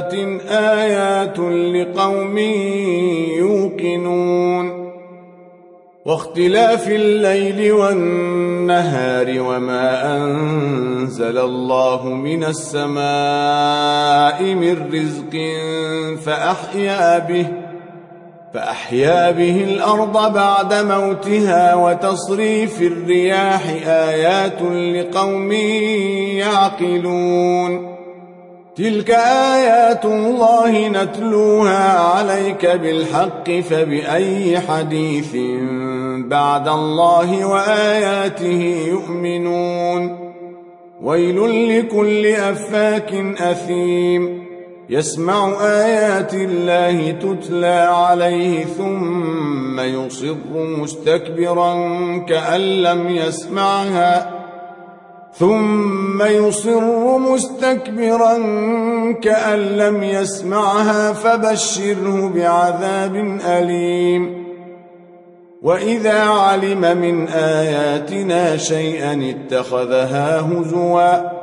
دابة آيات لقوم يوقنون واختلاف الليل والنهار وما أنزل الله من السماء من رزق فأحيا به فأحيا به الأرض بعد موتها وتصريف الرياح آيات لقوم يعقلون تلك آيات الله نتلوها عليك بالحق فبأي حديث بعد الله وآياته يؤمنون؟ ويل لكل أفاك أثيم. يسمع آيات الله تتلى عليه ثم يصر مستكبرا كأن لم يسمعها. ثم يصر مستكبرا كأن لم يسمعها فبشره بعذاب أليم. وإذا علم من آياتنا شيئا اتخذها هزواً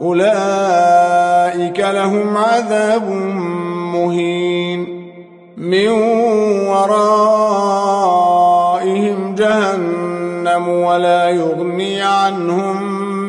أولئك لهم عذاب مهين. من ورائهم جهنم ولا يغني عنهم